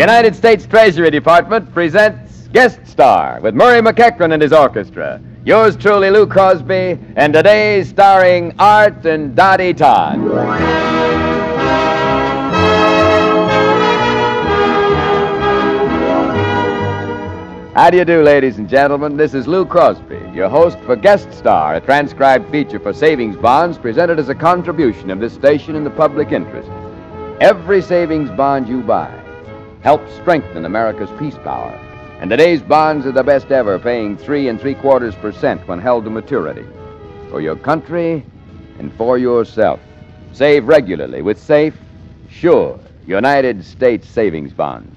United States Treasury Department presents Guest Star with Murray McEachern and his orchestra. Yours truly, Lou Crosby, and today starring Art and Dottie Todd. How do you do, ladies and gentlemen? This is Lou Crosby, your host for Guest Star, a transcribed feature for savings bonds presented as a contribution of this station in the public interest. Every savings bond you buy helps strengthen America's peace power. And today's bonds are the best ever, paying three and three quarters percent when held to maturity. For your country and for yourself. Save regularly with safe, sure United States savings bonds.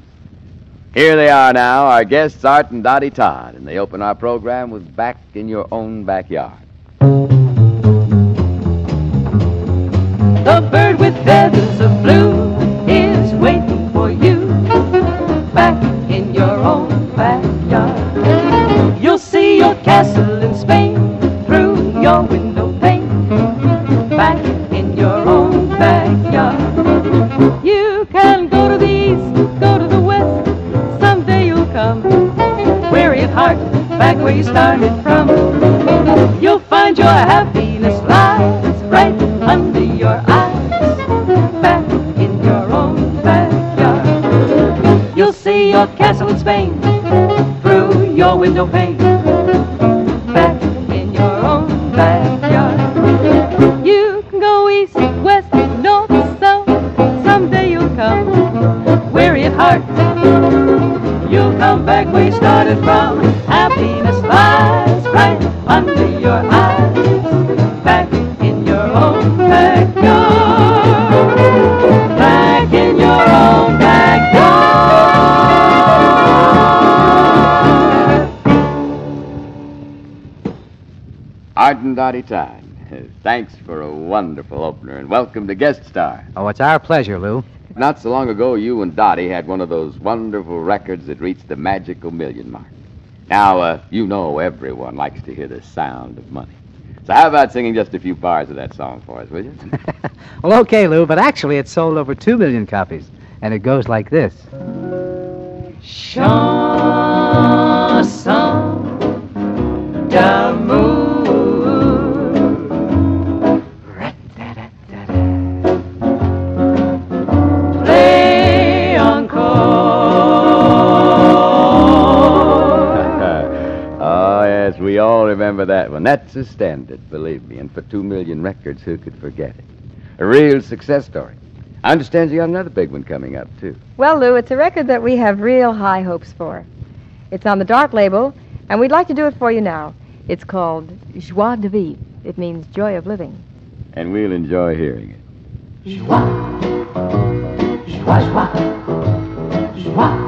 Here they are now, our guests, Art and Dottie Todd, and they open our program with Back in Your Own Backyard. The bird with feathers of blue is waiting for you back in your own backyard. You'll see your castle in Spain through your window pane back in your own backyard. You can go to the east, go to the west, someday you'll come. Weary at heart, back where you started from. You'll find your happiness your castle in Spain through your window pane, back in your own backyard. You can go east, west, north, south, someday you'll come. Weary at heart, you'll come back where you started from. Happiness lies right under your eyes, Dottie Todd, thanks for a wonderful opener, and welcome to Guest Star. Oh, it's our pleasure, Lou. Not so long ago, you and Dottie had one of those wonderful records that reached the magical million mark. Now, uh, you know everyone likes to hear the sound of money. So how about singing just a few bars of that song for us, will you? well, okay, Lou, but actually it sold over two million copies, and it goes like this. Chanson d'amour. Remember that one. That's a standard, believe me. And for two million records, who could forget it? A real success story. I understand you got another big one coming up, too. Well, Lou, it's a record that we have real high hopes for. It's on the Dart label, and we'd like to do it for you now. It's called Joie de Vivre. It means joy of living. And we'll enjoy hearing it. Joie, joie, joie, joie, joie,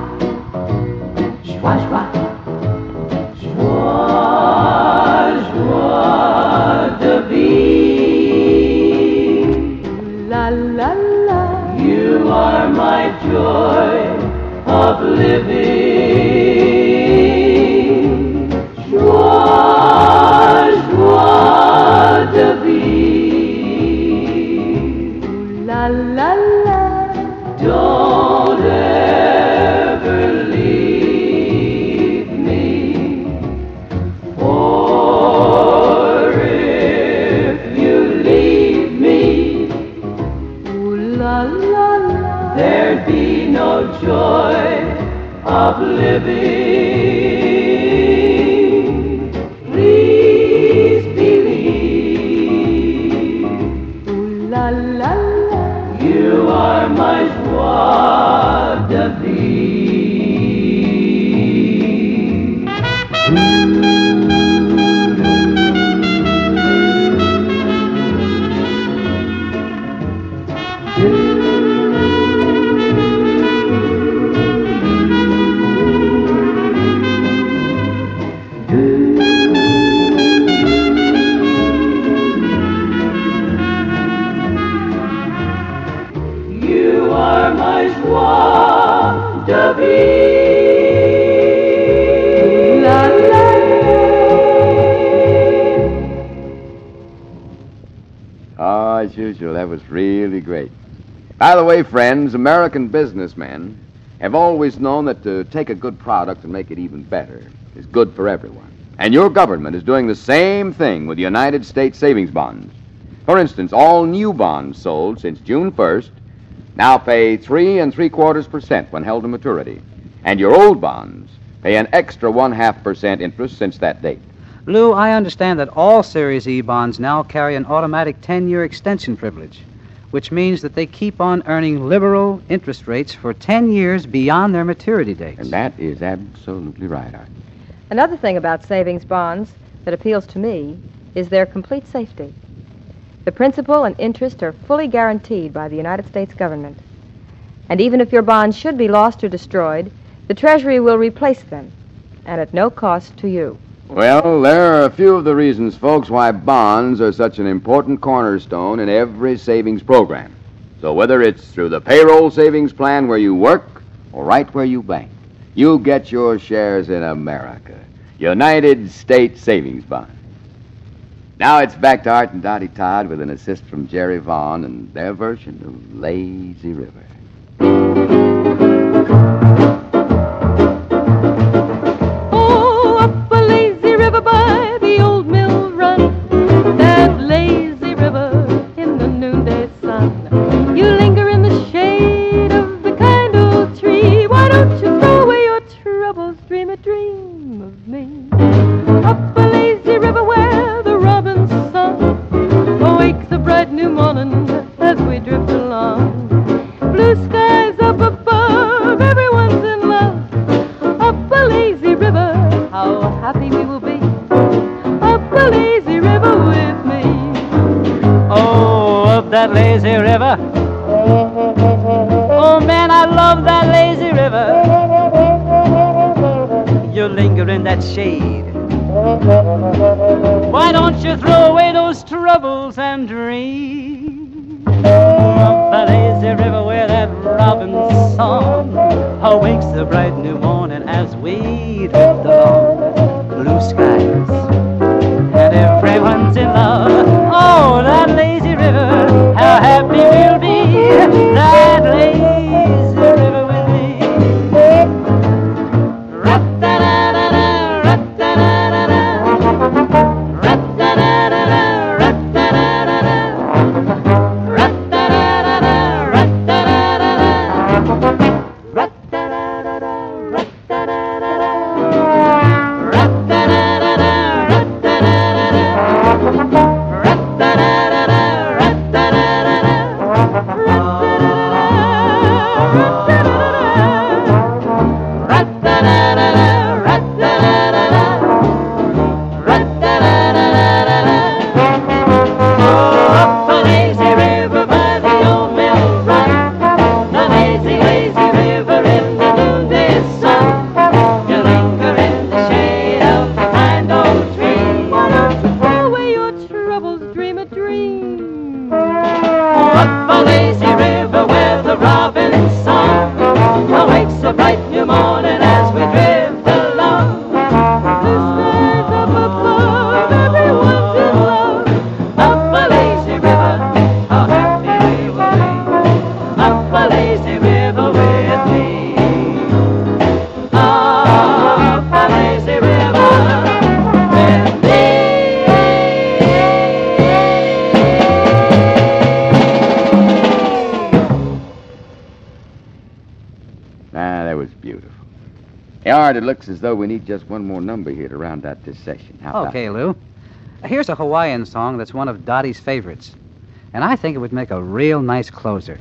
living. La la la. Don't ever leave me. For if you leave me, Ooh, la la la. There'd be no joy of living. Oh, as usual, that was really great. By the way, friends, American businessmen have always known that to take a good product and make it even better is good for everyone. And your government is doing the same thing with United States savings bonds. For instance, all new bonds sold since June 1st now pay three and three quarters percent when held to maturity. And your old bonds pay an extra one half percent interest since that date. Lou, I understand that all Series E bonds now carry an automatic 10 year extension privilege, which means that they keep on earning liberal interest rates for 10 years beyond their maturity dates. And that is absolutely right, Art. Another thing about savings bonds that appeals to me is their complete safety. The principal and interest are fully guaranteed by the United States government. And even if your bonds should be lost or destroyed, the Treasury will replace them, and at no cost to you. Well, there are a few of the reasons, folks, why bonds are such an important cornerstone in every savings program. So whether it's through the payroll savings plan where you work or right where you bank, you get your shares in America. United States Savings Bond. Now it's back to Art and Dottie Todd with an assist from Jerry Vaughn and their version of Lazy River. That lazy river. Oh, man, I love that lazy river. You linger in that shade. Why don't you throw away those troubles and dream? Up the lazy river where that robin's song Hey, Art, it looks as though we need just one more number here to round out this session. How about Okay, Lou. Here's a Hawaiian song that's one of Dottie's favorites. And I think it would make a real nice closer.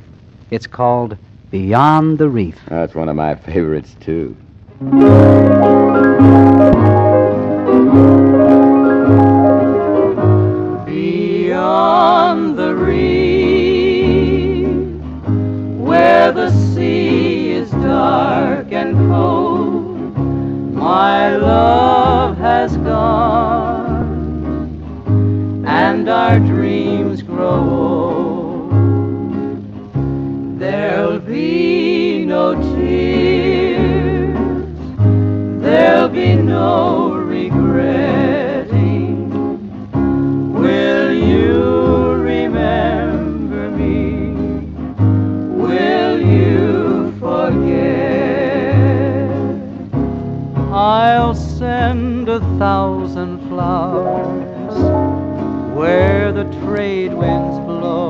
It's called Beyond the Reef. That's one of my favorites, too. be no tears, there'll be no regretting. Will you remember me? Will you forget? I'll send a thousand flowers where the trade winds blow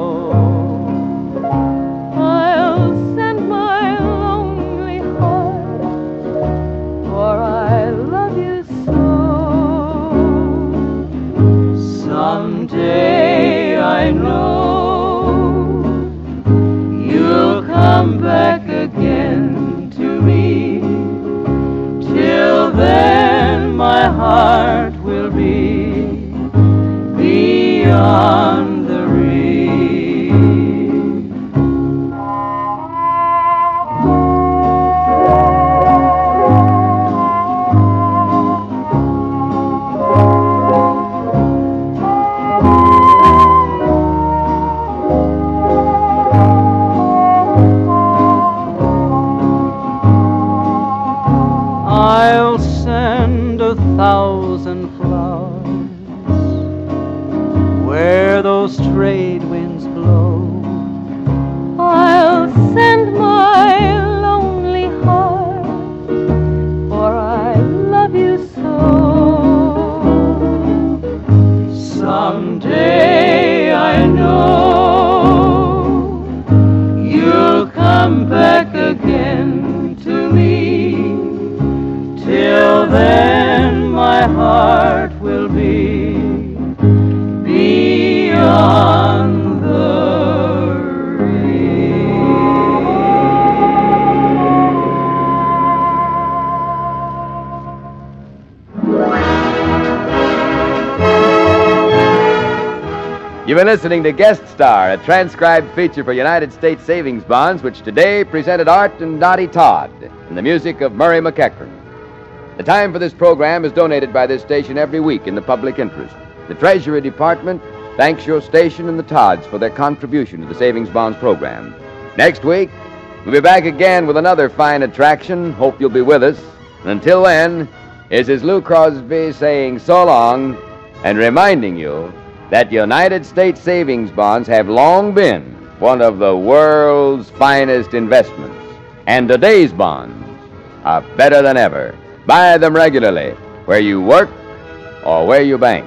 Someday I know you'll come back You've been listening to Guest Star, a transcribed feature for United States Savings Bonds, which today presented Art and Dottie Todd and the music of Murray McEachern. The time for this program is donated by this station every week in the public interest. The Treasury Department thanks your station and the Todds for their contribution to the Savings Bonds program. Next week, we'll be back again with another fine attraction. Hope you'll be with us. And until then, this is Lou Crosby saying so long and reminding you that United States savings bonds have long been one of the world's finest investments. And today's bonds are better than ever. Buy them regularly where you work or where you bank.